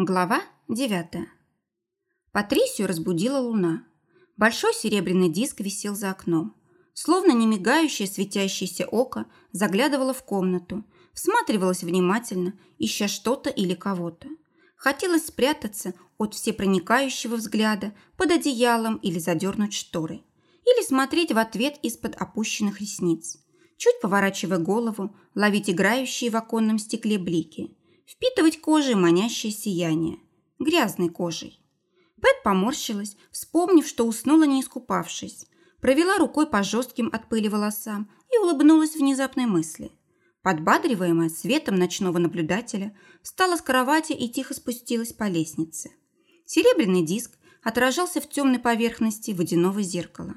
Глава 9. Патрисию разбудила луна. Большой серебряный диск висел за окном. Словно не мигающее светящееся око заглядывало в комнату, всматривалось внимательно, ища что-то или кого-то. Хотелось спрятаться от всепроникающего взгляда под одеялом или задернуть шторы. Или смотреть в ответ из-под опущенных ресниц. Чуть поворачивая голову, ловить играющие в оконном стекле блики – впитывать кожей манящее сияние, грязной кожей. Пэт поморщилась, вспомнив, что уснула не искупавшись, провела рукой по жестким от пыли волосам и улыбнулась внезапной мысли. Подбадриваемая светом ночного наблюдателя, встала с кровати и тихо спустилась по лестнице. Серебряный диск отражался в темной поверхности водяного зеркала.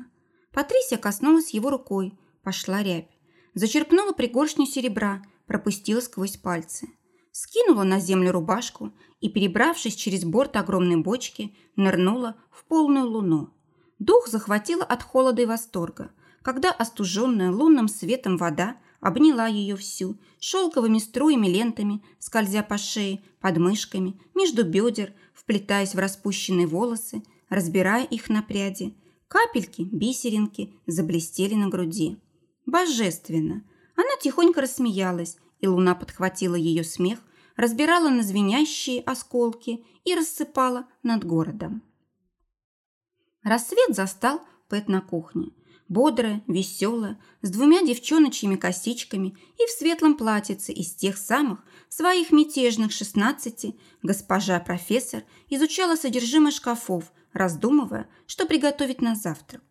Патрисия коснулась его рукой, пошла рябь. Зачерпнула пригоршню серебра, пропустила сквозь пальцы – скинула на землю рубашку и, перебравшись через борт огромной бочки, нырнула в полную луну. Дух захватило от холода и восторга, когда остуженная лунным светом вода обняла ее всю, шелковыми струями лентами, скользя по шее, подмышками, между бедер, вплетаясь в распущенные волосы, разбирая их на пряди. Капельки, бисеринки заблестели на груди. Божественно! Она тихонько рассмеялась и луна подхватила ее смех, разбирала на звенящие осколки и рассыпала над городом. Рассвет застал Пэт на кухне. Бодрая, веселая, с двумя девчоночьими косичками и в светлом платьице из тех самых своих мятежных шестнадцати госпожа профессор изучала содержимое шкафов, раздумывая, что приготовить на завтрак.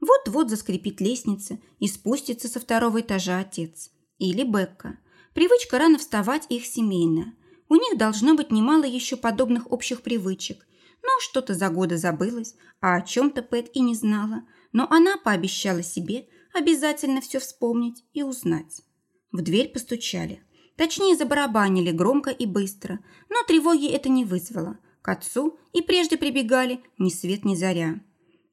Вот-вот заскрипит лестница и спустится со второго этажа отец. Или Бекка. Привычка рано вставать их семейная. У них должно быть немало еще подобных общих привычек. Но что-то за годы забылось, а о чем-то Пэт и не знала. Но она пообещала себе обязательно все вспомнить и узнать. В дверь постучали. Точнее, забарабанили громко и быстро, но тревоги это не вызвало. К отцу и прежде прибегали ни свет ни заря.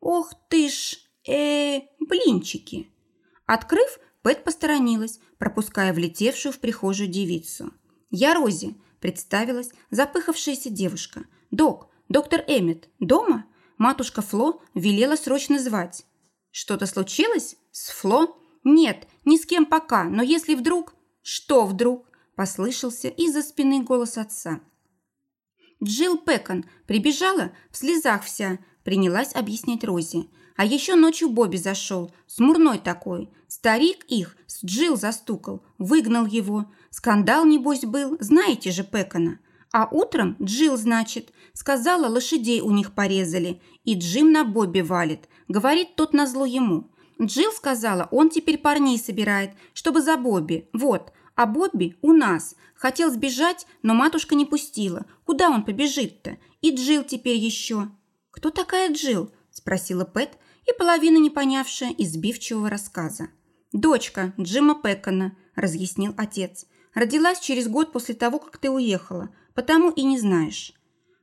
«Ох ты ж, э, блинчики!» Открыв, Пэт посторонилась, пропуская влетевшую в прихожую девицу. «Я Рози», – представилась запыхавшаяся девушка. «Док, доктор Эммет, дома?» Матушка Фло велела срочно звать. «Что-то случилось? С Фло?» «Нет, ни с кем пока, но если вдруг...» «Что вдруг?» – послышался из-за спины голос отца. Джилл Пекон прибежала, в слезах вся, принялась объяснять Рози. А еще ночью Бобби зашел, смурной такой. Старик их с Джилл застукал, выгнал его. Скандал, небось, был, знаете же Пекона. А утром Джилл, значит, сказала, лошадей у них порезали. И Джим на Бобби валит. Говорит тот назло ему. Джилл сказала, он теперь парней собирает, чтобы за Бобби. Вот. А Бобби у нас. Хотел сбежать, но матушка не пустила. Куда он побежит-то? И Джилл теперь еще. «Кто такая Джилл?» – спросила Пэт, и половина не понявшая избивчивого рассказа. «Дочка Джима Пэкона», – разъяснил отец. «Родилась через год после того, как ты уехала, потому и не знаешь».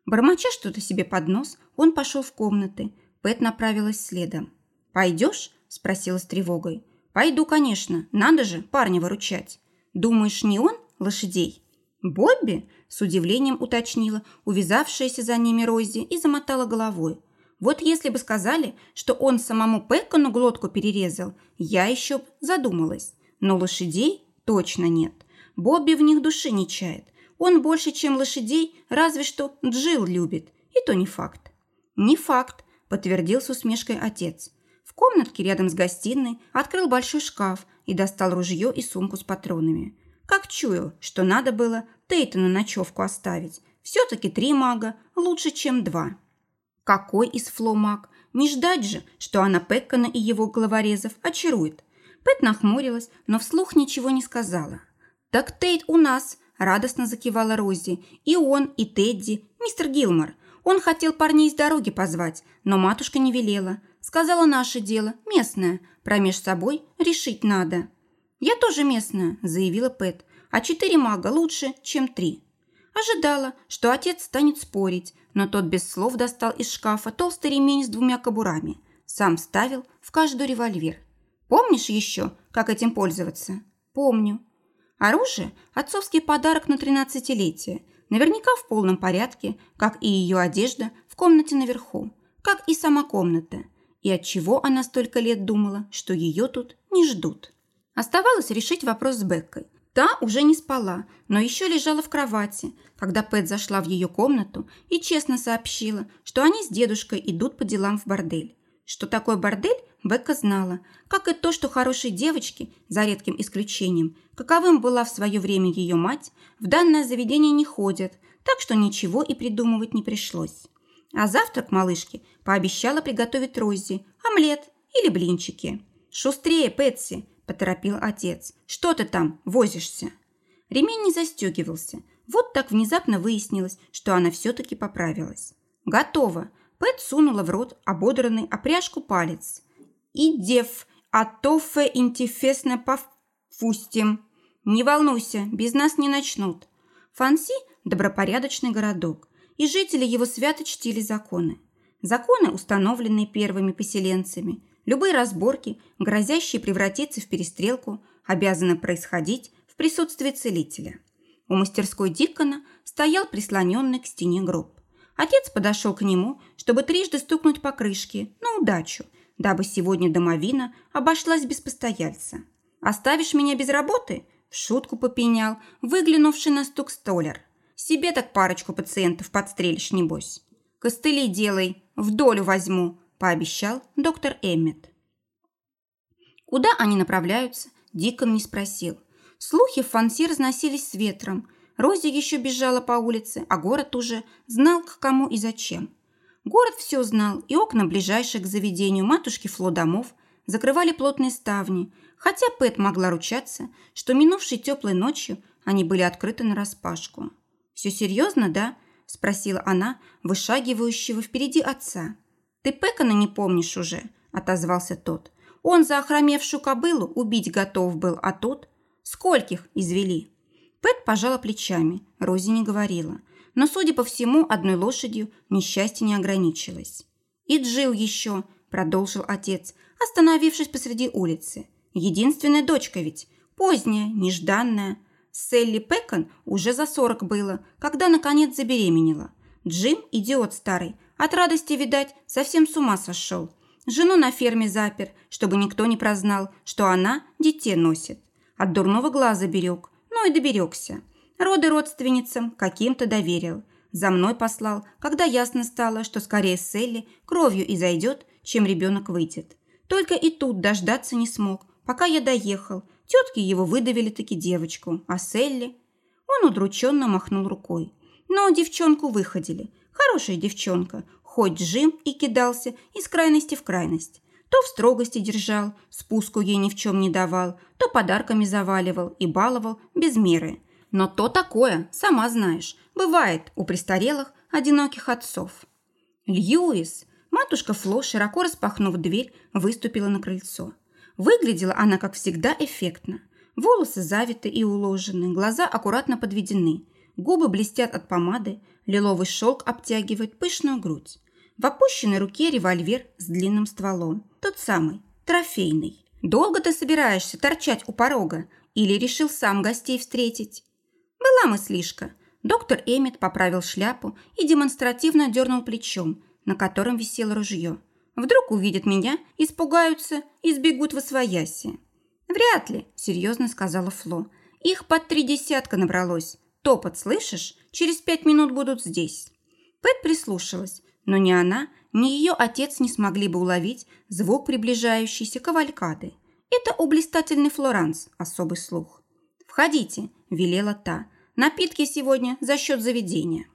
Бормоча что-то себе под нос, он пошел в комнаты. Пэт направилась следом. «Пойдешь?» – спросила с тревогой. «Пойду, конечно. Надо же парня выручать. Думаешь, не он лошадей?» «Бобби?» – с удивлением уточнила увязавшаяся за ними Рози и замотала головой. Вот если бы сказали, что он самому Пэкону глотку перерезал, я еще задумалась. Но лошадей точно нет. Бобби в них души не чает. Он больше, чем лошадей, разве что Джил любит. И то не факт. Не факт, подтвердил с усмешкой отец. В комнатке рядом с гостиной открыл большой шкаф и достал ружье и сумку с патронами. Как чуял, что надо было Тейтона ночевку оставить. Все-таки три мага лучше, чем два. Какой из Фло маг? Не ждать же, что она Пеккана и его головорезов очарует. Пэт нахмурилась, но вслух ничего не сказала. «Так Тейт у нас», – радостно закивала Рози. «И он, и Тедди, мистер Гилмор. Он хотел парней с дороги позвать, но матушка не велела. Сказала наше дело, местное. Промеж собой решить надо». «Я тоже местная», – заявила Пэт. «А четыре мага лучше, чем три». Ожидала, что отец станет спорить, но тот без слов достал из шкафа толстый ремень с двумя кобурами. Сам ставил в каждую револьвер. «Помнишь еще, как этим пользоваться?» «Помню». Оружие – отцовский подарок на тринадцатилетие. Наверняка в полном порядке, как и ее одежда в комнате наверху, как и сама комната. И от чего она столько лет думала, что ее тут не ждут. Оставалось решить вопрос с Беккой. Та уже не спала, но еще лежала в кровати, когда Пэт зашла в ее комнату и честно сообщила, что они с дедушкой идут по делам в бордель. Что такое бордель, Бекка знала, как и то, что хорошие девочки, за редким исключением, каковым была в свое время ее мать, в данное заведение не ходят, так что ничего и придумывать не пришлось. А завтрак малышке пообещала приготовить Рози, омлет или блинчики. «Шустрее, Пэтси!» – поторопил отец. «Что ты там возишься?» Ремень не застегивался. Вот так внезапно выяснилось, что она все-таки поправилась. «Готово!» Пэт сунула в рот ободранный опряжку палец. «И дев, а тофе интифесно пофустим!» «Не волнуйся, без нас не начнут!» Фанси – добропорядочный городок, и жители его свято чтили законы. Законы, установленные первыми поселенцами, любые разборки, грозящие превратиться в перестрелку, обязаны происходить в присутствии целителя. У мастерской Диккона стоял прислоненный к стене гроб. Отец подошел к нему, чтобы трижды стукнуть по крышке, на удачу, дабы сегодня домовина обошлась без постояльца. «Оставишь меня без работы?» – в шутку попенял, выглянувший на стук столер. «Себе так парочку пациентов подстрелишь, небось». «Костыли делай, в долю возьму», – пообещал доктор Эммет. Куда они направляются, Дикон не спросил. Слухи в Фанси разносились с ветром – Рози еще бежала по улице, а город уже знал, к кому и зачем. Город все знал, и окна ближайших к заведению матушки Фло домов закрывали плотные ставни, хотя Пэт могла ручаться, что минувшей теплой ночью они были открыты нараспашку. «Все серьезно, да?» – спросила она, вышагивающего впереди отца. «Ты Пэкона не помнишь уже?» – отозвался тот. «Он за охромевшую кобылу убить готов был, а тот...» «Скольких извели?» Пэт пожала плечами, Рози не говорила. Но, судя по всему, одной лошадью несчастье не ограничилось. «И Джил еще», – продолжил отец, остановившись посреди улицы. «Единственная дочка ведь, поздняя, нежданная. Селли Пэкон уже за сорок было, когда, наконец, забеременела. Джим, идиот старый, от радости, видать, совсем с ума сошел. Жену на ферме запер, чтобы никто не прознал, что она детей носит. От дурного глаза берег, ну и доберегся. Роды родственницам каким-то доверил. За мной послал, когда ясно стало, что скорее Селли кровью и зайдет, чем ребенок выйдет. Только и тут дождаться не смог, пока я доехал. Тетки его выдавили таки девочку, а Селли... Он удрученно махнул рукой. Но девчонку выходили. Хорошая девчонка, хоть Джим и кидался из крайности в крайность. То в строгости держал, спуску ей ни в чем не давал, то подарками заваливал и баловал без меры. Но то такое, сама знаешь, бывает у престарелых одиноких отцов. Льюис, матушка Фло, широко распахнув дверь, выступила на крыльцо. Выглядела она, как всегда, эффектно. Волосы завиты и уложены, глаза аккуратно подведены, губы блестят от помады, лиловый шелк обтягивает пышную грудь. В опущенной руке револьвер с длинным стволом. Тот самый, трофейный. Долго ты собираешься торчать у порога? Или решил сам гостей встретить? Была мыслишка. Доктор Эммет поправил шляпу и демонстративно дернул плечом, на котором висело ружье. Вдруг увидят меня, испугаются и сбегут в освояси. «Вряд ли», – серьезно сказала Фло. «Их под три десятка набралось. Топот, слышишь? Через пять минут будут здесь». Пэт прислушалась. Но ни она, ни ее отец не смогли бы уловить звук приближающейся кавалькады. Это у блистательный Флоранс особый слух. «Входите», – велела та. «Напитки сегодня за счет заведения».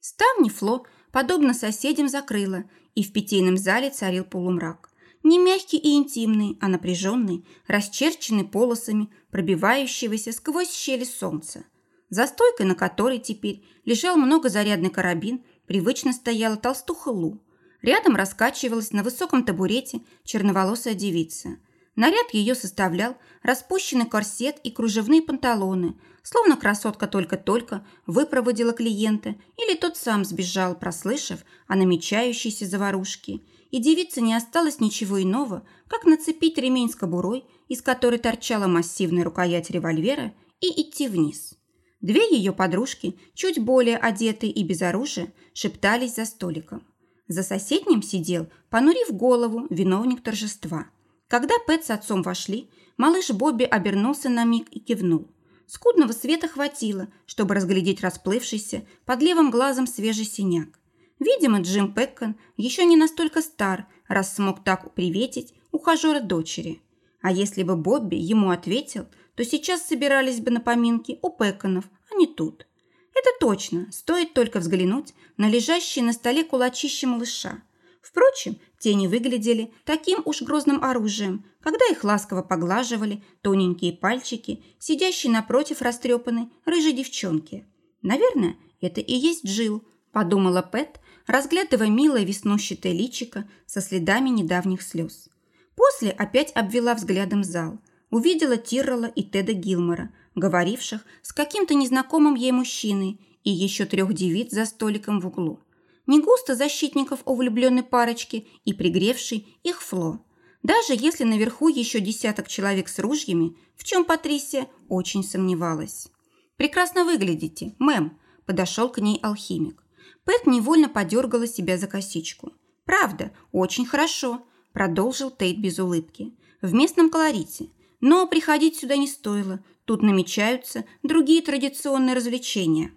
Ставни Фло, подобно соседям, закрыла, и в питейном зале царил полумрак. Не мягкий и интимный, а напряженный, расчерченный полосами пробивающегося сквозь щели солнца. За стойкой, на которой теперь лежал многозарядный карабин, привычно стояла толстуха Лу. Рядом раскачивалась на высоком табурете черноволосая девица. Наряд ее составлял распущенный корсет и кружевные панталоны, словно красотка только-только выпроводила клиента или тот сам сбежал, прослышав о намечающейся заварушке. И девице не осталось ничего иного, как нацепить ремень с кобурой, из которой торчала массивная рукоять револьвера, и идти вниз. Две ее подружки, чуть более одетые и без оружия, шептались за столиком. За соседним сидел, понурив голову, виновник торжества. Когда Пэт с отцом вошли, малыш Бобби обернулся на миг и кивнул. Скудного света хватило, чтобы разглядеть расплывшийся под левым глазом свежий синяк. Видимо, Джим Пэккон еще не настолько стар, раз смог так приветить ухажера дочери. А если бы Бобби ему ответил – то сейчас собирались бы на поминки у Пэконов, а не тут. Это точно, стоит только взглянуть на лежащие на столе кулачище малыша. Впрочем, те не выглядели таким уж грозным оружием, когда их ласково поглаживали тоненькие пальчики, сидящие напротив растрепанной рыжей девчонки. Наверное, это и есть Джил, подумала Пэт, разглядывая милое веснущатое личико со следами недавних слез. После опять обвела взглядом зал – увидела Тиррелла и Теда Гилмора, говоривших с каким-то незнакомым ей мужчиной и еще трех девиц за столиком в углу. Не густо защитников у влюбленной парочки и пригревший их Фло. Даже если наверху еще десяток человек с ружьями, в чем Патрисия очень сомневалась. «Прекрасно выглядите, мэм», – подошел к ней алхимик. Пэт невольно подергала себя за косичку. «Правда, очень хорошо», – продолжил Тейт без улыбки. «В местном колорите – но приходить сюда не стоило. Тут намечаются другие традиционные развлечения.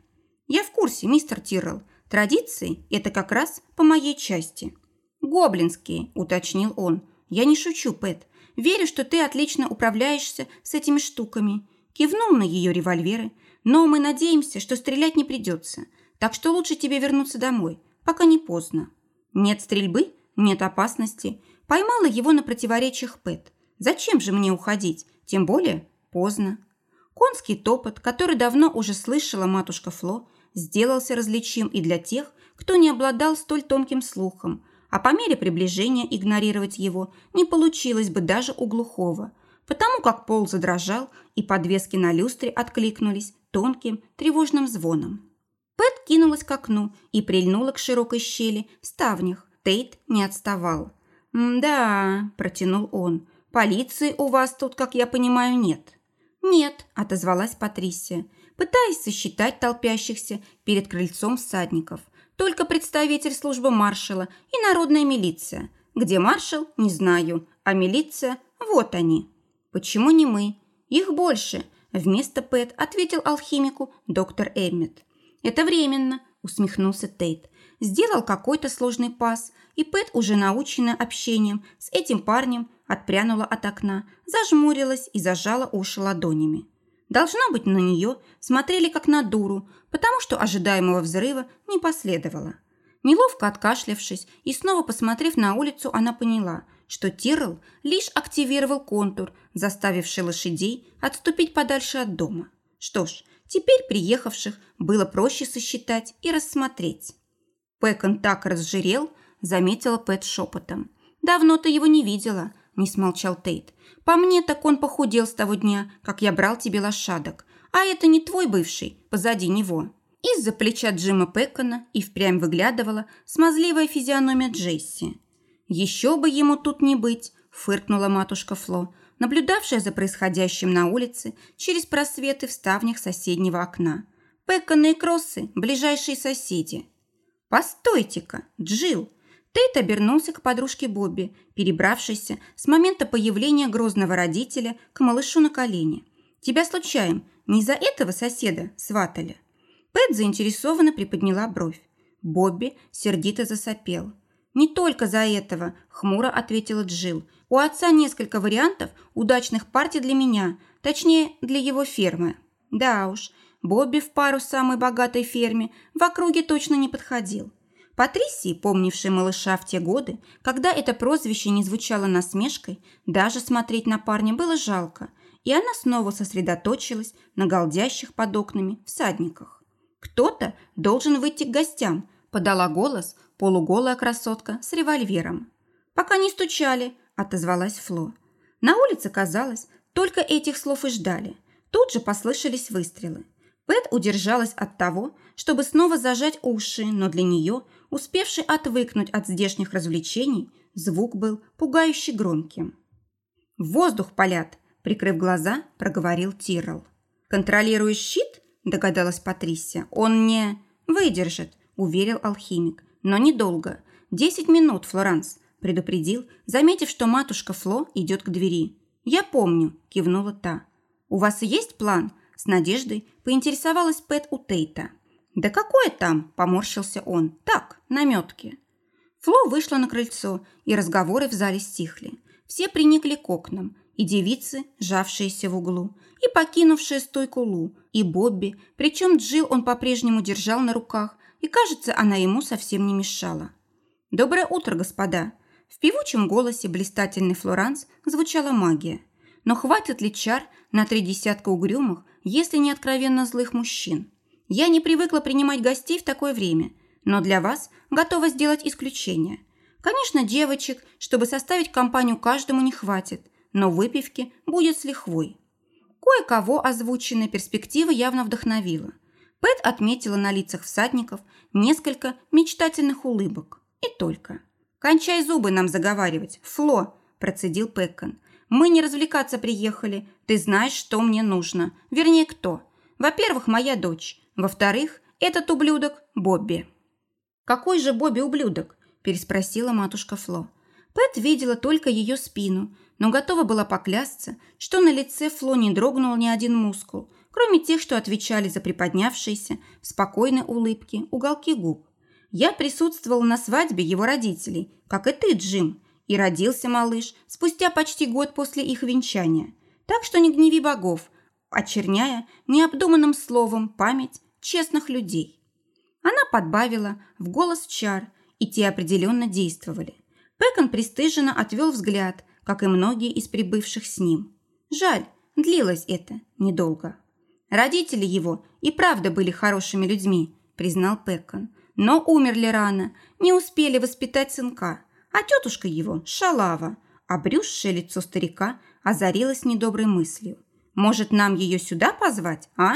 Я в курсе, мистер Тиррелл. Традиции – это как раз по моей части. Гоблинские, уточнил он. Я не шучу, Пэт. Верю, что ты отлично управляешься с этими штуками. Кивнул на ее револьверы. Но мы надеемся, что стрелять не придется. Так что лучше тебе вернуться домой, пока не поздно. Нет стрельбы, нет опасности. Поймала его на противоречиях Пэт. Зачем же мне уходить? Тем более поздно. Конский топот, который давно уже слышала матушка Фло, сделался различим и для тех, кто не обладал столь тонким слухом, а по мере приближения игнорировать его не получилось бы даже у глухого, потому как пол задрожал и подвески на люстре откликнулись тонким тревожным звоном. Пэт кинулась к окну и прильнула к широкой щели в ставнях. Тейт не отставал. «Да», – протянул он, Полиции у вас тут, как я понимаю, нет». «Нет», – отозвалась Патрисия, пытаясь сосчитать толпящихся перед крыльцом всадников. «Только представитель службы маршала и народная милиция. Где маршал, не знаю, а милиция – вот они». «Почему не мы? Их больше», – вместо Пэт ответил алхимику доктор Эммет. «Это временно», – усмехнулся Тейт. Сделал какой-то сложный пас, и Пэт, уже наученная общением с этим парнем, отпрянула от окна, зажмурилась и зажала уши ладонями. Должно быть, на нее смотрели как на дуру, потому что ожидаемого взрыва не последовало. Неловко откашлявшись и снова посмотрев на улицу, она поняла, что Тирл лишь активировал контур, заставивший лошадей отступить подальше от дома. Что ж, теперь приехавших было проще сосчитать и рассмотреть. Пэкон так разжирел, заметила Пэт шепотом. «Давно ты его не видела», – не смолчал Тейт. «По мне, так он похудел с того дня, как я брал тебе лошадок. А это не твой бывший, позади него». Из-за плеча Джима Пэкона и впрямь выглядывала смазливая физиономия Джесси. «Еще бы ему тут не быть», – фыркнула матушка Фло, наблюдавшая за происходящим на улице через просветы в ставнях соседнего окна. Пэконы и Кроссы – ближайшие соседи. «Постойте-ка, Джилл, Тейт обернулся к подружке Бобби, перебравшейся с момента появления грозного родителя к малышу на колени. «Тебя случаем не за этого соседа сватали?» Пэт заинтересованно приподняла бровь. Бобби сердито засопел. «Не только за этого», – хмуро ответила Джилл. «У отца несколько вариантов удачных партий для меня, точнее, для его фермы». «Да уж, Бобби в пару самой богатой ферме в округе точно не подходил. Патрисии, помнившей малыша в те годы, когда это прозвище не звучало насмешкой, даже смотреть на парня было жалко, и она снова сосредоточилась на голдящих под окнами всадниках. «Кто-то должен выйти к гостям», – подала голос полуголая красотка с револьвером. «Пока не стучали», – отозвалась Фло. На улице, казалось, только этих слов и ждали. Тут же послышались выстрелы. Пэт удержалась от того, чтобы снова зажать уши, но для нее – Успевший отвыкнуть от здешних развлечений, звук был пугающе громким. «В воздух палят!» – прикрыв глаза, проговорил Тирл. «Контролируешь щит?» – догадалась Патрисия. «Он не...» «Выдержит», – уверил алхимик. «Но недолго. Десять минут, Флоранс», – предупредил, заметив, что матушка Фло идет к двери. «Я помню», – кивнула та. «У вас есть план?» – с надеждой поинтересовалась Пэт у Тейта. «Да какое там?» – поморщился он. «Так, наметки». Фло вышла на крыльцо, и разговоры в зале стихли. Все приникли к окнам, и девицы, жавшиеся в углу, и покинувшие стойку Лу, и Бобби, причем Джил он по-прежнему держал на руках, и, кажется, она ему совсем не мешала. «Доброе утро, господа!» В певучем голосе блистательный Флоранс звучала магия. Но хватит ли чар на три десятка угрюмых, если не откровенно злых мужчин? Я не привыкла принимать гостей в такое время, но для вас готова сделать исключение. Конечно, девочек, чтобы составить компанию каждому не хватит, но выпивки будет с лихвой. Кое-кого озвученная перспектива явно вдохновила. Пэт отметила на лицах всадников несколько мечтательных улыбок. И только. «Кончай зубы нам заговаривать, Фло!» – процедил Пэккон. «Мы не развлекаться приехали. Ты знаешь, что мне нужно. Вернее, кто. Во-первых, моя дочь. Во-вторых, этот ублюдок Бобби». «Какой же Бобби ублюдок?» – переспросила матушка Фло. Пэт видела только ее спину, но готова была поклясться, что на лице Фло не дрогнул ни один мускул, кроме тех, что отвечали за приподнявшиеся спокойной улыбке уголки губ. Я присутствовала на свадьбе его родителей, как и ты, Джим, и родился малыш спустя почти год после их венчания. Так что не гневи богов, очерняя необдуманным словом память честных людей. Она подбавила в голос чар, и те определенно действовали. Пекон пристыженно отвел взгляд, как и многие из прибывших с ним. Жаль, длилось это недолго. Родители его и правда были хорошими людьми, признал Пекон, но умерли рано, не успели воспитать сынка, а тетушка его – шалава, обрюзшее лицо старика озарилось недоброй мыслью. Может, нам ее сюда позвать, а?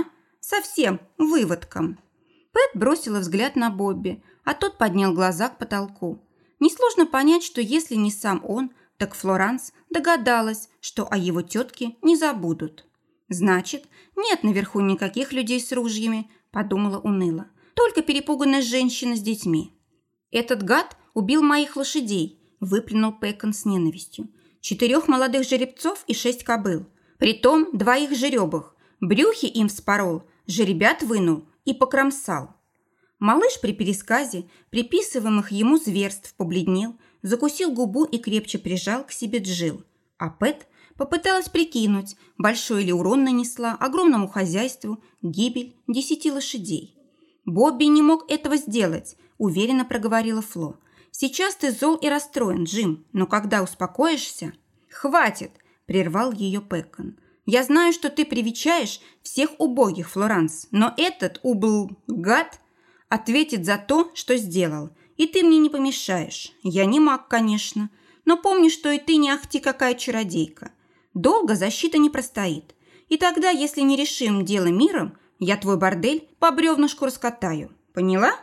Совсем выводком. Пэт бросила взгляд на Бобби, а тот поднял глаза к потолку. Несложно понять, что если не сам он, так Флоранс догадалась, что о его тетке не забудут. «Значит, нет наверху никаких людей с ружьями», – подумала уныло. «Только перепуганная женщина с детьми». «Этот гад убил моих лошадей», – выплюнул Пэкон с ненавистью. «Четырех молодых жеребцов и шесть кобыл. Притом двоих жеребых. Брюхи им вспорол, жеребят вынул и покромсал». Малыш при пересказе приписываемых ему зверств побледнел, закусил губу и крепче прижал к себе Джил. А Пэт попыталась прикинуть, большой ли урон нанесла огромному хозяйству гибель десяти лошадей. «Бобби не мог этого сделать», – уверенно проговорила Фло. «Сейчас ты зол и расстроен, Джим, но когда успокоишься...» «Хватит!» – прервал ее Пэкон. «Я знаю, что ты привечаешь всех убогих, Флоранс, но этот убл... гад...» ответит за то, что сделал. И ты мне не помешаешь. Я не маг, конечно. Но помни, что и ты не ахти какая чародейка. Долго защита не простоит. И тогда, если не решим дело миром, я твой бордель по бревнышку раскатаю. Поняла?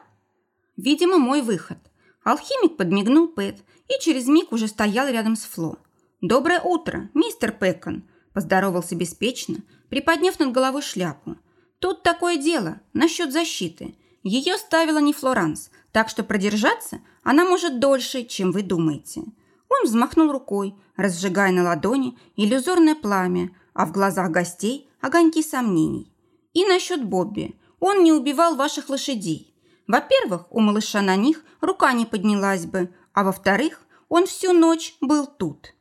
Видимо, мой выход. Алхимик подмигнул Пэт и через миг уже стоял рядом с Фло. «Доброе утро, мистер Пэкон», – поздоровался беспечно, приподняв над головой шляпу. «Тут такое дело насчет защиты. Ее ставила не Флоранс, так что продержаться она может дольше, чем вы думаете. Он взмахнул рукой, разжигая на ладони иллюзорное пламя, а в глазах гостей огоньки сомнений. И насчет Бобби. Он не убивал ваших лошадей. Во-первых, у малыша на них рука не поднялась бы, а во-вторых, он всю ночь был тут.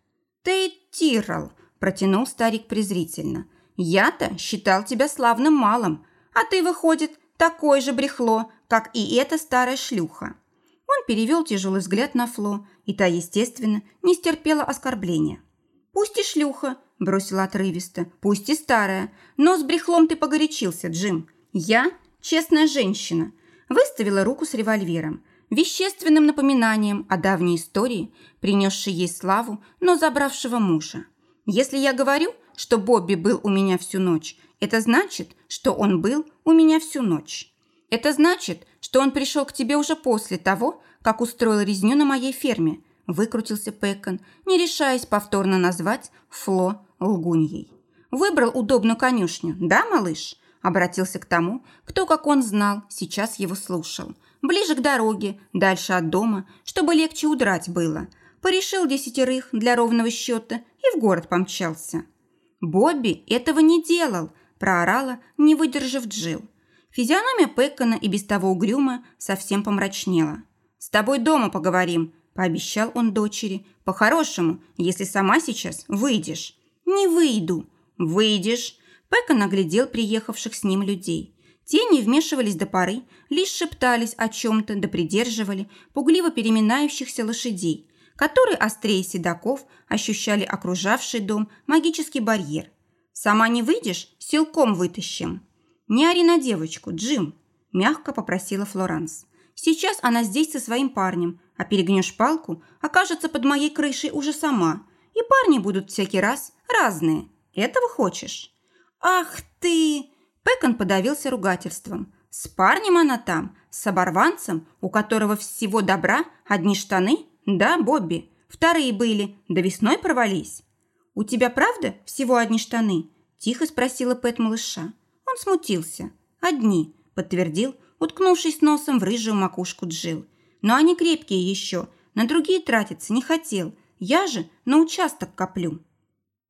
«Тейт Тиррелл», – протянул старик презрительно. «Я-то считал тебя славным малым, а ты, выходит, такое же брехло, как и эта старая шлюха. Он перевел тяжелый взгляд на Фло, и та, естественно, не стерпела оскорбления. «Пусть и шлюха», – бросила отрывисто, – «пусть и старая, но с брехлом ты погорячился, Джим. Я – честная женщина». Выставила руку с револьвером, вещественным напоминанием о давней истории, принесшей ей славу, но забравшего мужа. «Если я говорю, что Бобби был у меня всю ночь, это значит, что он был у меня всю ночь. Это значит, что он пришел к тебе уже после того, как устроил резню на моей ферме, выкрутился Пэкон, не решаясь повторно назвать Фло лгуньей. Выбрал удобную конюшню, да, малыш? Обратился к тому, кто, как он знал, сейчас его слушал. Ближе к дороге, дальше от дома, чтобы легче удрать было. Порешил десятерых для ровного счета и в город помчался. Бобби этого не делал, проорала, не выдержав Джил. Физиономия Пэккона и без того угрюма совсем помрачнела. «С тобой дома поговорим», – пообещал он дочери. «По-хорошему, если сама сейчас выйдешь». «Не выйду». «Выйдешь». Пэккон оглядел приехавших с ним людей. Те не вмешивались до поры, лишь шептались о чем-то да придерживали пугливо переминающихся лошадей, которые острее седаков ощущали окружавший дом магический барьер. «Сама не выйдешь, силком вытащим». «Не ори на девочку, Джим», – мягко попросила Флоранс. «Сейчас она здесь со своим парнем, а перегнешь палку, окажется под моей крышей уже сама, и парни будут всякий раз разные. Этого хочешь?» «Ах ты!» Пэкон подавился ругательством. «С парнем она там, с оборванцем, у которого всего добра, одни штаны? Да, Бобби, вторые были, до весной провались». «У тебя правда всего одни штаны?» – тихо спросила Пэт малыша. Он смутился. «Одни», – подтвердил, уткнувшись носом в рыжую макушку Джил. «Но они крепкие еще, на другие тратиться не хотел. Я же на участок коплю».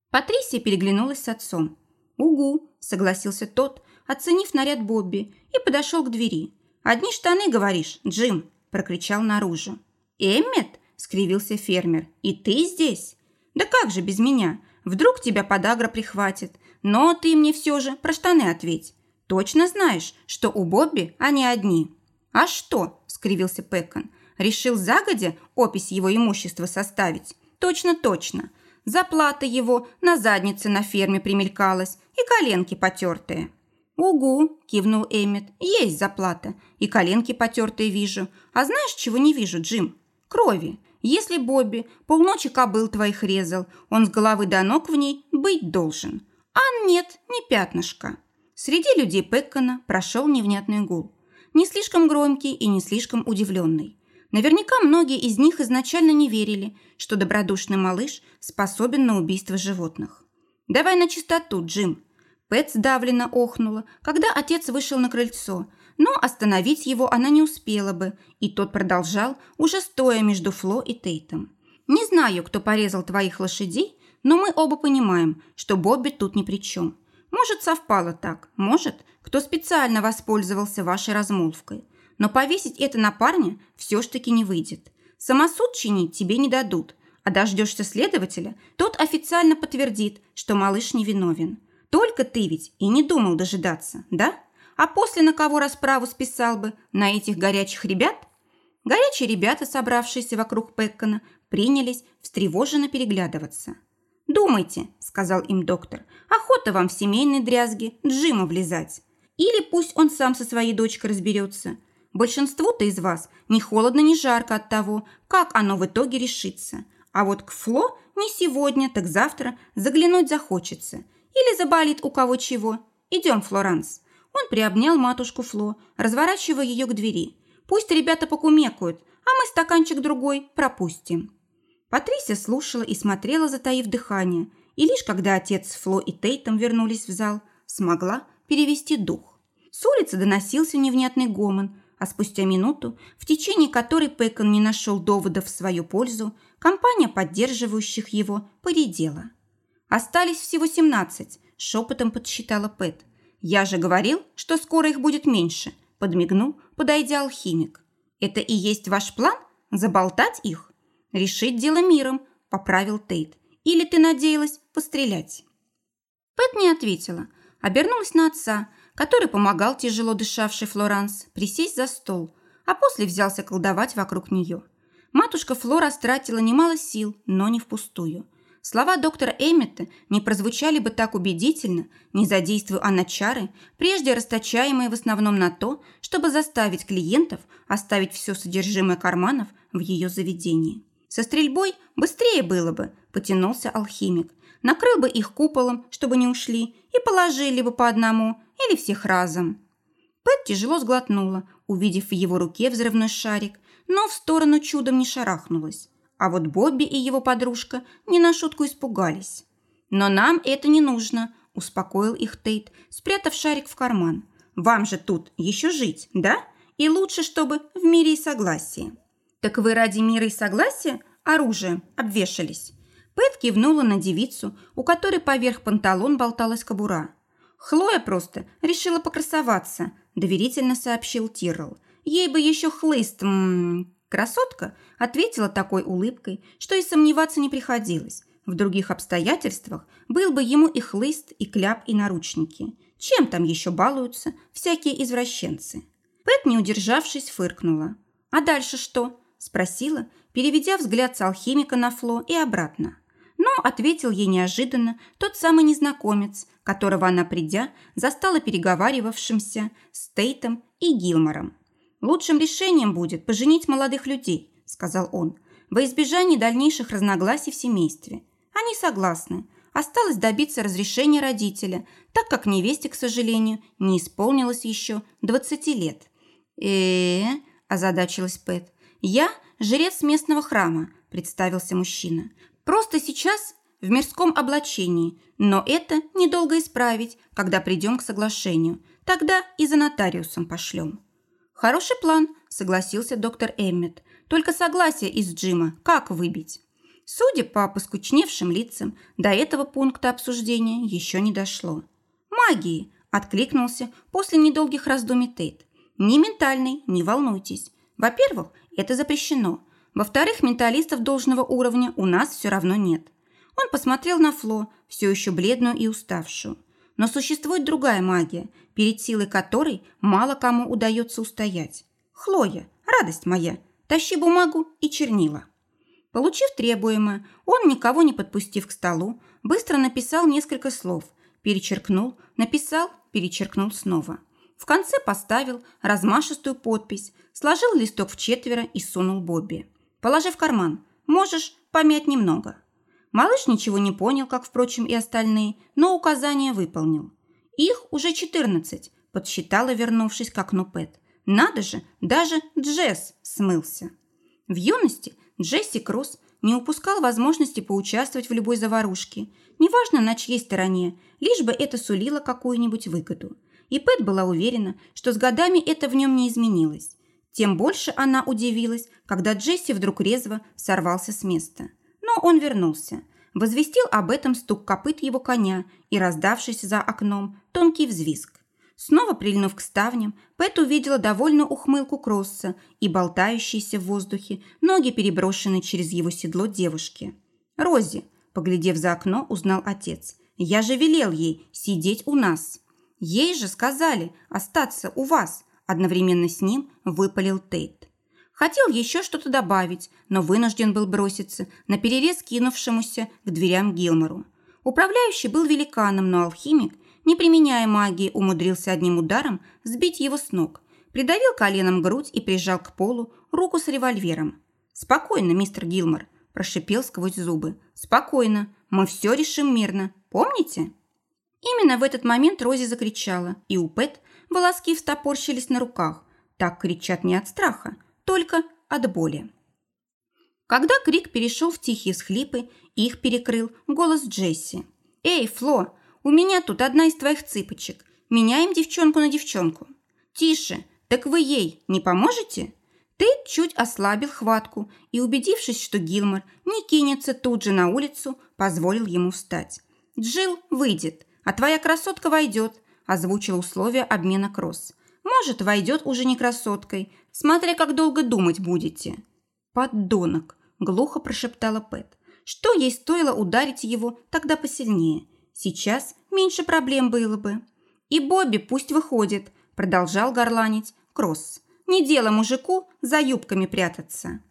Патрисия переглянулась с отцом. «Угу», – согласился тот, оценив наряд Бобби, и подошел к двери. «Одни штаны, говоришь, Джим?» – прокричал наружу. «Эммет?» – скривился фермер. «И ты здесь?» «Да как же без меня? Вдруг тебя подагра прихватит. Но ты мне все же про штаны ответь. Точно знаешь, что у Бобби они одни?» «А что?» – скривился Пэкон. «Решил загодя опись его имущества составить?» «Точно, точно. Заплата его на заднице на ферме примелькалась и коленки потертые». «Угу», – кивнул Эммет, – «есть заплата. И коленки потертые вижу. А знаешь, чего не вижу, Джим? Крови. Если Бобби полночи кобыл твоих резал, он с головы до ног в ней быть должен. А нет, не пятнышко. Среди людей Пэккона прошел невнятный гул. Не слишком громкий и не слишком удивленный. Наверняка многие из них изначально не верили, что добродушный малыш способен на убийство животных. «Давай на чистоту, Джим». Пэт сдавленно охнула, когда отец вышел на крыльцо, но остановить его она не успела бы, и тот продолжал, уже стоя между Фло и Тейтом. «Не знаю, кто порезал твоих лошадей, но мы оба понимаем, что Бобби тут ни при чем. Может, совпало так, может, кто специально воспользовался вашей размолвкой. Но повесить это на парня все ж таки не выйдет. Самосуд чинить тебе не дадут, а дождешься следователя, тот официально подтвердит, что малыш невиновен. Только ты ведь и не думал дожидаться, да? А после на кого расправу списал бы? На этих горячих ребят? Горячие ребята, собравшиеся вокруг Пеккона, принялись встревоженно переглядываться. «Думайте», – сказал им доктор, – «охота вам в семейной дрязге Джима влезать. Или пусть он сам со своей дочкой разберется. Большинству-то из вас ни холодно, ни жарко от того, как оно в итоге решится. А вот к Фло не сегодня, так завтра заглянуть захочется. Или заболит у кого чего. Идем, Флоранс». Он приобнял матушку Фло, разворачивая ее к двери. «Пусть ребята покумекают, а мы стаканчик другой пропустим». Патрисия слушала и смотрела, затаив дыхание, и лишь когда отец Фло и Тейтом вернулись в зал, смогла перевести дух. С улицы доносился невнятный гомон, а спустя минуту, в течение которой Пэкон не нашел доводов в свою пользу, компания поддерживающих его поредела. «Остались всего семнадцать», – шепотом подсчитала Пэт. «Я же говорил, что скоро их будет меньше», – подмигнул, подойдя алхимик. «Это и есть ваш план? Заболтать их?» «Решить дело миром», – поправил Тейт. «Или ты надеялась пострелять?» Пэт не ответила, обернулась на отца, который помогал тяжело дышавшей Флоранс присесть за стол, а после взялся колдовать вокруг нее. Матушка Флора стратила немало сил, но не впустую. Слова доктора Эммета не прозвучали бы так убедительно, не задействуя она чары, прежде расточаемые в основном на то, чтобы заставить клиентов оставить все содержимое карманов в ее заведении. Со стрельбой быстрее было бы, потянулся алхимик. Накрыл бы их куполом, чтобы не ушли, и положили бы по одному или всех разом. Пэт тяжело сглотнула, увидев в его руке взрывной шарик, но в сторону чудом не шарахнулась. А вот Бобби и его подружка не на шутку испугались. «Но нам это не нужно», – успокоил их Тейт, спрятав шарик в карман. «Вам же тут еще жить, да? И лучше, чтобы в мире и согласии». «Так вы ради мира и согласия оружием обвешались?» Пэт кивнула на девицу, у которой поверх панталон болталась кобура. «Хлоя просто решила покрасоваться», – доверительно сообщил Тирл. «Ей бы еще хлыст, м -м, Красотка ответила такой улыбкой, что и сомневаться не приходилось. В других обстоятельствах был бы ему и хлыст, и кляп, и наручники. Чем там еще балуются всякие извращенцы? Пэт, не удержавшись, фыркнула. «А дальше что?» – спросила, переведя взгляд с алхимика на Фло и обратно. Но ответил ей неожиданно тот самый незнакомец, которого она, придя, застала переговаривавшимся с Тейтом и Гилмором. «Лучшим решением будет поженить молодых людей», – сказал он, «во избежание дальнейших разногласий в семействе. Они согласны. Осталось добиться разрешения родителя, так как невесте, к сожалению, не исполнилось еще 20 лет. э озадачилась Пэт. «Я жрец местного храма», – представился мужчина. «Просто сейчас в мирском облачении, но это недолго исправить, когда придем к соглашению. Тогда и за нотариусом пошлем». «Хороший план», – согласился доктор Эммет. «Только согласие из Джима как выбить?» Судя по поскучневшим лицам, до этого пункта обсуждения еще не дошло. «Магии!» – откликнулся после недолгих раздумий Тейт. «Не ментальный, не волнуйтесь. Во-первых, это запрещено. Во-вторых, менталистов должного уровня у нас все равно нет». Он посмотрел на Фло, все еще бледную и уставшую. Но существует другая магия, перед силой которой мало кому удается устоять. «Хлоя, радость моя, тащи бумагу и чернила». Получив требуемое, он, никого не подпустив к столу, быстро написал несколько слов, перечеркнул, написал, перечеркнул снова. В конце поставил размашистую подпись, сложил листок в четверо и сунул Бобби. «Положи в карман. Можешь помять немного». Малыш ничего не понял, как, впрочем, и остальные, но указание выполнил. «Их уже четырнадцать», – подсчитала, вернувшись к окну Пэт. «Надо же, даже Джесс смылся». В юности Джесси Кросс не упускал возможности поучаствовать в любой заварушке, неважно на чьей стороне, лишь бы это сулило какую-нибудь выгоду. И Пэт была уверена, что с годами это в нем не изменилось. Тем больше она удивилась, когда Джесси вдруг резво сорвался с места. Но он вернулся. Возвестил об этом стук копыт его коня и раздавшийся за окном тонкий взвизг. Снова прильнув к ставням, Пэт увидела довольную ухмылку Кросса и болтающиеся в воздухе ноги, переброшенные через его седло девушки. «Рози», поглядев за окно, узнал отец. «Я же велел ей сидеть у нас». «Ей же сказали остаться у вас», одновременно с ним выпалил Тейт. Хотел еще что-то добавить, но вынужден был броситься на перерез кинувшемуся к дверям Гилмору. Управляющий был великаном, но алхимик не применяя магии, умудрился одним ударом сбить его с ног, придавил коленом грудь и прижал к полу руку с револьвером. «Спокойно, мистер Гилмор», – прошипел сквозь зубы. «Спокойно, мы все решим мирно, помните?» Именно в этот момент Рози закричала, и у Пэт волоски встопорщились на руках. Так кричат не от страха, только от боли. Когда крик перешел в тихие всхлипы, их перекрыл голос Джесси. «Эй, Фло, у меня тут одна из твоих цыпочек. Меняем девчонку на девчонку. Тише, так вы ей не поможете? Ты чуть ослабил хватку и, убедившись, что Гилмор не кинется тут же на улицу, позволил ему встать. Джил выйдет, а твоя красотка войдет, озвучил условия обмена кросс. Может, войдет уже не красоткой, смотря как долго думать будете. Поддонок, глухо прошептала Пэт. Что ей стоило ударить его тогда посильнее – Сейчас меньше проблем было бы. И Бобби пусть выходит, продолжал горланить Кросс. Не дело мужику за юбками прятаться.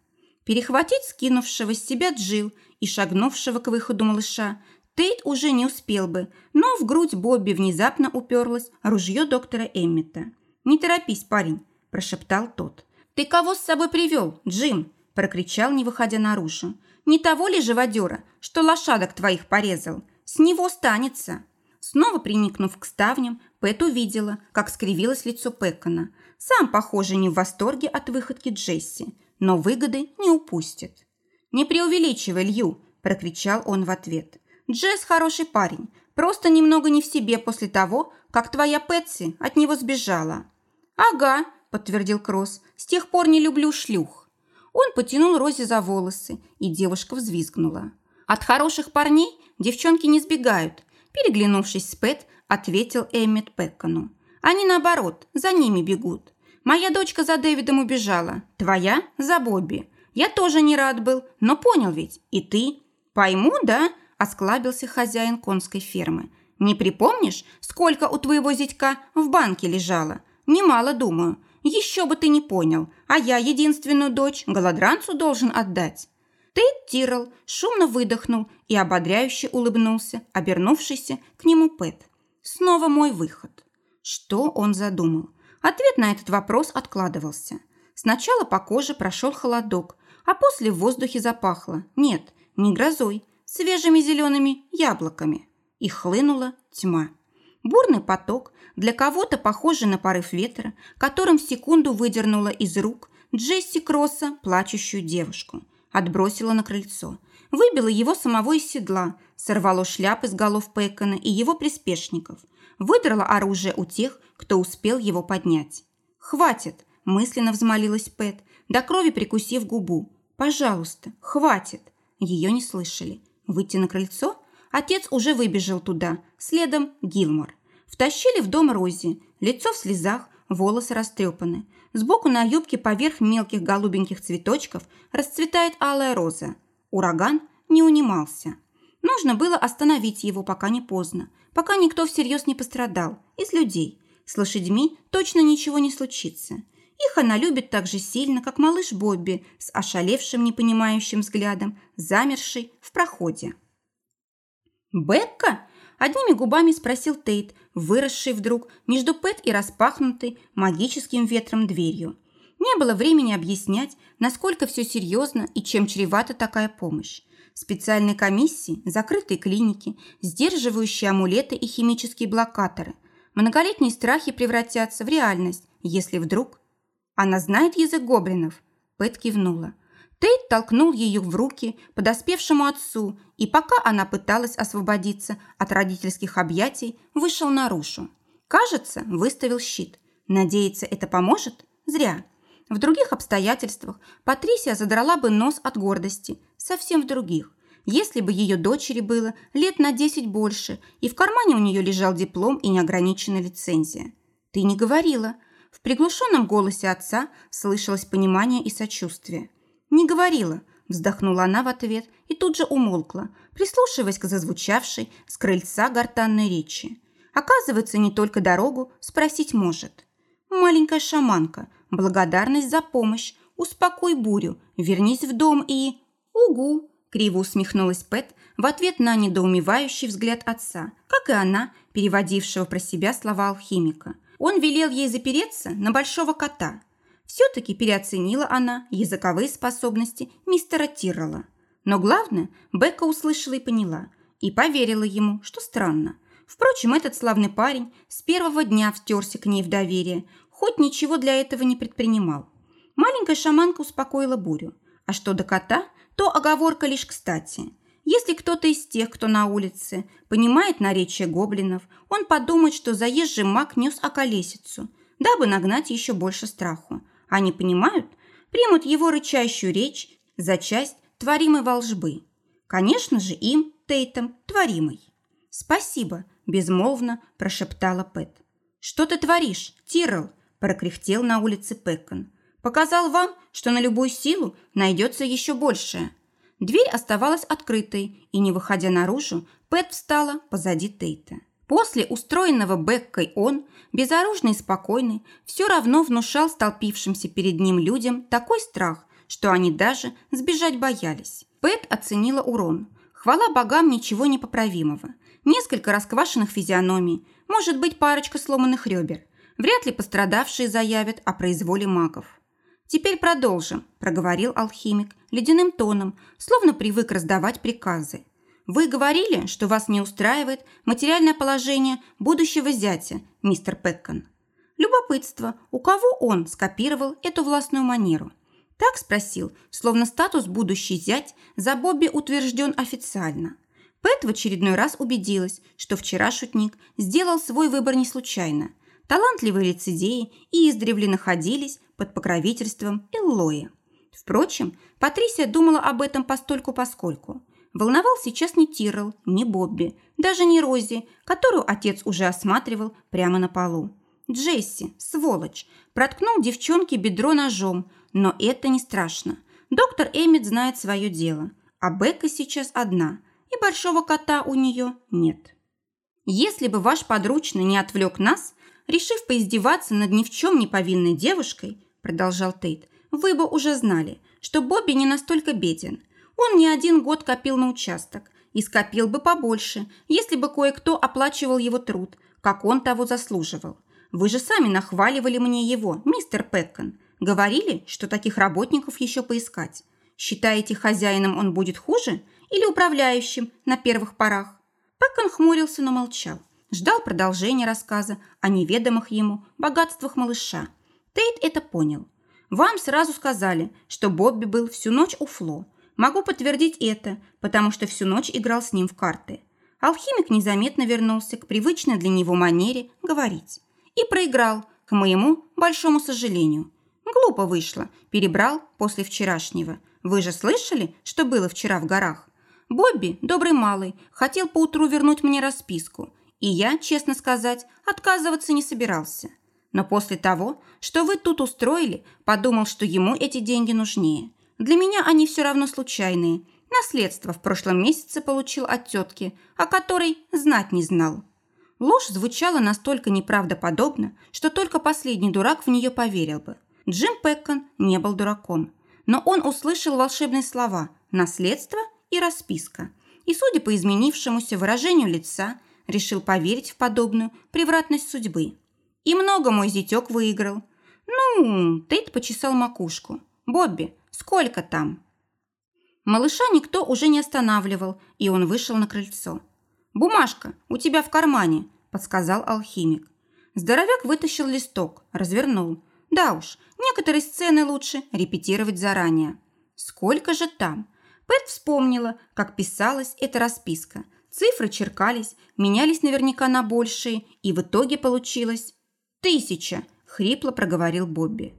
Перехватить скинувшего с себя Джил и шагнувшего к выходу малыша Тейт уже не успел бы, но в грудь Бобби внезапно уперлось ружье доктора Эммета. «Не торопись, парень», – прошептал тот. «Ты кого с собой привел, Джим?» – прокричал, не выходя наружу. «Не того ли живодера, что лошадок твоих порезал? С него станется. Снова приникнув к ставням, Пэт увидела, как скривилось лицо Пэкона. Сам, похоже, не в восторге от выходки Джесси, но выгоды не упустит. «Не преувеличивай, Лью!» – прокричал он в ответ. «Джесс хороший парень, Просто немного не в себе после того, как твоя Пэтси от него сбежала». «Ага», – подтвердил Кросс, – «с тех пор не люблю шлюх». Он потянул Рози за волосы, и девушка взвизгнула. «От хороших парней девчонки не сбегают», – переглянувшись с Пэт, ответил Эммет Пеккану. «Они, наоборот, за ними бегут. Моя дочка за Дэвидом убежала, твоя – за Бобби. Я тоже не рад был, но понял ведь, и ты. Пойму, да?» – осклабился хозяин конской фермы. «Не припомнишь, сколько у твоего зятька в банке лежало? Немало, думаю. Еще бы ты не понял, а я единственную дочь голодранцу должен отдать». Тейт Тирл шумно выдохнул и ободряюще улыбнулся, обернувшийся к нему Пэт. «Снова мой выход». Что он задумал? Ответ на этот вопрос откладывался. Сначала по коже прошел холодок, а после в воздухе запахло. Нет, не грозой, свежими зелеными яблоками. И хлынула тьма. Бурный поток, для кого-то похожий на порыв ветра, которым в секунду выдернула из рук Джесси Кросса плачущую девушку. Отбросила на крыльцо. Выбила его самого из седла, сорвало шляпы с голов Пэкона и его приспешников. Выдрала оружие у тех, кто успел его поднять. «Хватит!» – мысленно взмолилась Пэт, до крови прикусив губу. «Пожалуйста, хватит!» Ее не слышали. Выйти на крыльцо? Отец уже выбежал туда, следом Гилмор. Втащили в дом Рози, лицо в слезах, волосы растрепаны. Сбоку на юбке поверх мелких голубеньких цветочков расцветает алая роза. Ураган не унимался. Нужно было остановить его, пока не поздно, пока никто всерьез не пострадал, из людей. С лошадьми точно ничего не случится. Их она любит так же сильно, как малыш Бобби с ошалевшим непонимающим взглядом, замерший в проходе. «Бекка?» – одними губами спросил Тейт, выросший вдруг между Пэт и распахнутой магическим ветром дверью. Не было времени объяснять, насколько все серьезно и чем чревата такая помощь. Специальные комиссии, закрытые клиники, сдерживающие амулеты и химические блокаторы. Многолетние страхи превратятся в реальность, если вдруг «Она знает язык гоблинов?» Пэт кивнула. Тейт толкнул ее в руки подоспевшему отцу, и пока она пыталась освободиться от родительских объятий, вышел наружу. Кажется, выставил щит. Надеяться, это поможет? Зря. В других обстоятельствах Патрисия задрала бы нос от гордости, совсем в других. Если бы ее дочери было лет на 10 больше, и в кармане у нее лежал диплом и неограниченная лицензия. «Ты не говорила», в приглушенном голосе отца слышалось понимание и сочувствие. «Не говорила», – вздохнула она в ответ и тут же умолкла, прислушиваясь к зазвучавшей с крыльца гортанной речи. Оказывается, не только дорогу спросить может. «Маленькая шаманка, благодарность за помощь, успокой бурю, вернись в дом и...» «Угу!» – криво усмехнулась Пэт в ответ на недоумевающий взгляд отца, как и она, переводившего про себя слова алхимика – он велел ей запереться на большого кота. Все-таки переоценила она языковые способности мистера Тиррелла. Но главное, Бекка услышала и поняла, и поверила ему, что странно. Впрочем, этот славный парень с первого дня втерся к ней в доверие, хоть ничего для этого не предпринимал. Маленькая шаманка успокоила бурю. А что до кота, то оговорка лишь кстати – если кто-то из тех, кто на улице, понимает наречие гоблинов, он подумает, что заезжий маг нес околесицу, дабы нагнать еще больше страху. Они понимают, примут его рычащую речь за часть творимой волжбы. Конечно же, им, Тейтом, творимой. «Спасибо», – безмолвно прошептала Пэт. «Что ты творишь, Тирл?» – прокряхтел на улице Пэкон. «Показал вам, что на любую силу найдется еще большее». Дверь оставалась открытой, и, не выходя наружу, Пэт встала позади Тейта. После устроенного Беккой он, безоружный и спокойный, все равно внушал столпившимся перед ним людям такой страх, что они даже сбежать боялись. Пэт оценила урон. Хвала богам ничего непоправимого. Несколько расквашенных физиономий, может быть, парочка сломанных ребер. Вряд ли пострадавшие заявят о произволе магов. «Теперь продолжим», – проговорил алхимик ледяным тоном, словно привык раздавать приказы. «Вы говорили, что вас не устраивает материальное положение будущего зятя, мистер Пэккон». Любопытство, у кого он скопировал эту властную манеру. Так спросил, словно статус будущий зять за Бобби утвержден официально. Пэт в очередной раз убедилась, что вчера шутник сделал свой выбор не случайно. Талантливые лицедеи и издревле находились под покровительством Эллоя. Впрочем, Патрисия думала об этом постольку-поскольку. Волновал сейчас не Тирл, не Бобби, даже не Рози, которую отец уже осматривал прямо на полу. Джесси, сволочь, проткнул девчонке бедро ножом, но это не страшно. Доктор Эммит знает свое дело, а Бекка сейчас одна, и большого кота у нее нет. Если бы ваш подручный не отвлек нас, решив поиздеваться над ни в чем не повинной девушкой, продолжал Тейт, вы бы уже знали, что Бобби не настолько беден. Он не один год копил на участок и скопил бы побольше, если бы кое-кто оплачивал его труд, как он того заслуживал. Вы же сами нахваливали мне его, мистер Пэккон. Говорили, что таких работников еще поискать. Считаете, хозяином он будет хуже или управляющим на первых порах?» Пэккон хмурился, но молчал. Ждал продолжения рассказа о неведомых ему богатствах малыша. Тейт это понял. Вам сразу сказали, что Бобби был всю ночь у Фло. Могу подтвердить это, потому что всю ночь играл с ним в карты. Алхимик незаметно вернулся к привычной для него манере говорить. И проиграл, к моему большому сожалению. Глупо вышло, перебрал после вчерашнего. Вы же слышали, что было вчера в горах? Бобби, добрый малый, хотел поутру вернуть мне расписку. И я, честно сказать, отказываться не собирался. Но после того, что вы тут устроили, подумал, что ему эти деньги нужнее. Для меня они все равно случайные. Наследство в прошлом месяце получил от тетки, о которой знать не знал. Ложь звучала настолько неправдоподобно, что только последний дурак в нее поверил бы. Джим Пэккон не был дураком. Но он услышал волшебные слова «наследство» и «расписка». И, судя по изменившемуся выражению лица, решил поверить в подобную превратность судьбы. И много мой зятек выиграл. Ну, Тейт почесал макушку. Бобби, сколько там? Малыша никто уже не останавливал, и он вышел на крыльцо. «Бумажка у тебя в кармане», – подсказал алхимик. Здоровяк вытащил листок, развернул. Да уж, некоторые сцены лучше репетировать заранее. Сколько же там? Пэт вспомнила, как писалась эта расписка. Цифры черкались, менялись наверняка на большие, и в итоге получилось «Тысяча!» – хрипло проговорил Бобби.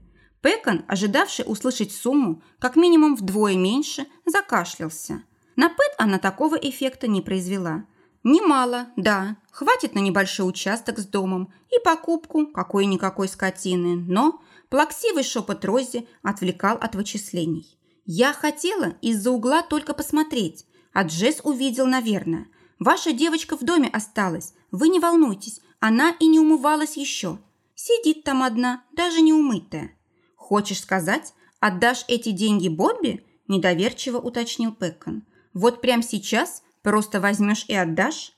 Пекон, ожидавший услышать сумму как минимум вдвое меньше, закашлялся. На Пэт она такого эффекта не произвела. Немало, да, хватит на небольшой участок с домом и покупку какой-никакой скотины, но плаксивый шепот Рози отвлекал от вычислений. «Я хотела из-за угла только посмотреть, а Джесс увидел, наверное. Ваша девочка в доме осталась, вы не волнуйтесь, она и не умывалась еще. Сидит там одна, даже не умытая. Хочешь сказать, отдашь эти деньги Бобби? Недоверчиво уточнил Пэккон. Вот прямо сейчас просто возьмешь и отдашь?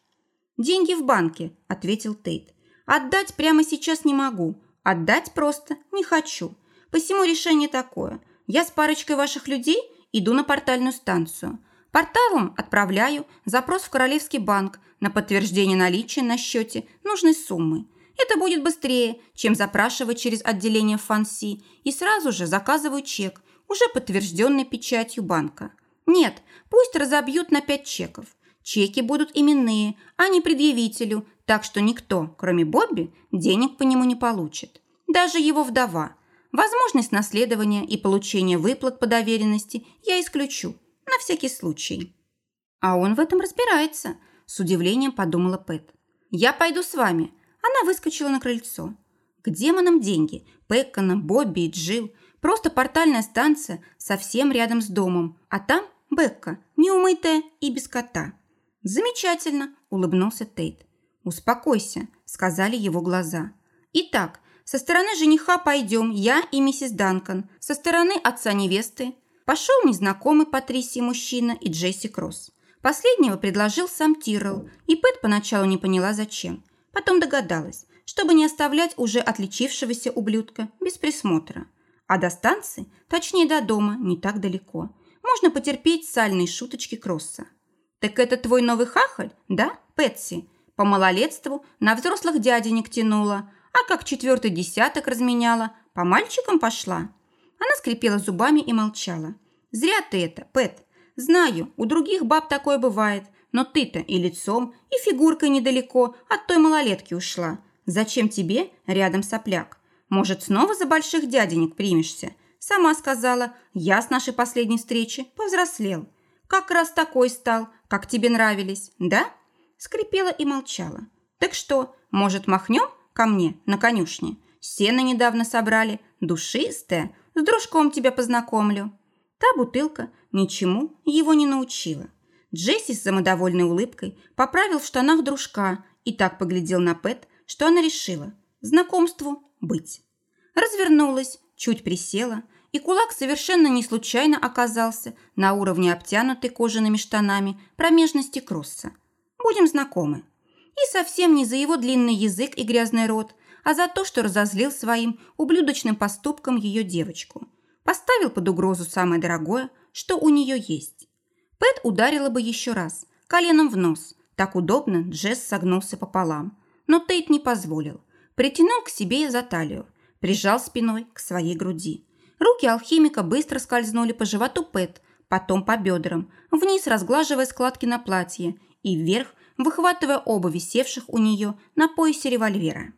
Деньги в банке, ответил Тейт. Отдать прямо сейчас не могу. Отдать просто не хочу. Посему решение такое. Я с парочкой ваших людей иду на портальную станцию. Порталом отправляю запрос в Королевский банк на подтверждение наличия на счете нужной суммы. Это будет быстрее, чем запрашивать через отделение Фанси и сразу же заказываю чек, уже подтвержденный печатью банка. Нет, пусть разобьют на пять чеков. Чеки будут именные, а не предъявителю, так что никто, кроме Бобби, денег по нему не получит. Даже его вдова. Возможность наследования и получения выплат по доверенности я исключу, на всякий случай. А он в этом разбирается, с удивлением подумала Пэт. Я пойду с вами, она выскочила на крыльцо. К демонам деньги. Пэккона, Бобби и Джилл. Просто портальная станция совсем рядом с домом. А там Бекка, неумытая и без кота. «Замечательно», – улыбнулся Тейт. «Успокойся», – сказали его глаза. «Итак, со стороны жениха пойдем я и миссис Данкан, со стороны отца невесты. Пошел незнакомый Патрисии мужчина и Джесси Кросс. Последнего предложил сам Тиррелл, и Пэт поначалу не поняла, зачем. Потом догадалась, чтобы не оставлять уже отличившегося ублюдка без присмотра. А до станции, точнее до дома, не так далеко. Можно потерпеть сальные шуточки Кросса. «Так это твой новый хахаль, да, Пэтси?» По малолетству на взрослых дяденек тянула, а как четвертый десяток разменяла, по мальчикам пошла. Она скрипела зубами и молчала. «Зря ты это, Пэт. Знаю, у других баб такое бывает, но ты-то и лицом, и фигуркой недалеко от той малолетки ушла. Зачем тебе рядом сопляк? Может, снова за больших дяденек примешься? Сама сказала, я с нашей последней встречи повзрослел. Как раз такой стал, как тебе нравились, да?» Скрипела и молчала. «Так что, может, махнем ко мне на конюшне? Сено недавно собрали, душистое, с дружком тебя познакомлю». Та бутылка ничему его не научила. Джесси с самодовольной улыбкой поправил в штанах дружка и так поглядел на Пэт, что она решила знакомству быть. Развернулась, чуть присела, и кулак совершенно не случайно оказался на уровне обтянутой кожаными штанами промежности Кросса. Будем знакомы. И совсем не за его длинный язык и грязный рот, а за то, что разозлил своим ублюдочным поступком ее девочку. Поставил под угрозу самое дорогое, что у нее есть. Пэт ударила бы еще раз, коленом в нос. Так удобно Джесс согнулся пополам. Но Тейт не позволил. Притянул к себе за талию, прижал спиной к своей груди. Руки алхимика быстро скользнули по животу Пэт, потом по бедрам, вниз разглаживая складки на платье и вверх, выхватывая оба висевших у нее на поясе револьвера.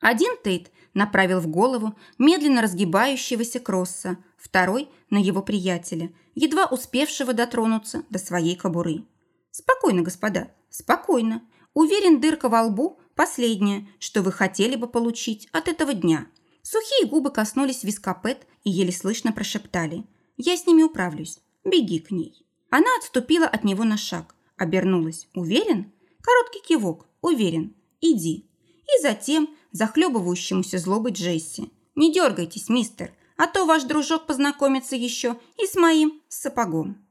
Один Тейт направил в голову медленно разгибающегося Кросса, второй – на его приятеля, едва успевшего дотронуться до своей кобуры. «Спокойно, господа, спокойно. Уверен, дырка во лбу – последнее, что вы хотели бы получить от этого дня». Сухие губы коснулись виска Пэт и еле слышно прошептали. «Я с ними управлюсь. Беги к ней». Она отступила от него на шаг, обернулась. «Уверен?» Короткий кивок. «Уверен. Иди». И затем захлебывающемуся злобой Джесси. «Не дергайтесь, мистер, а то ваш дружок познакомится еще и с моим сапогом».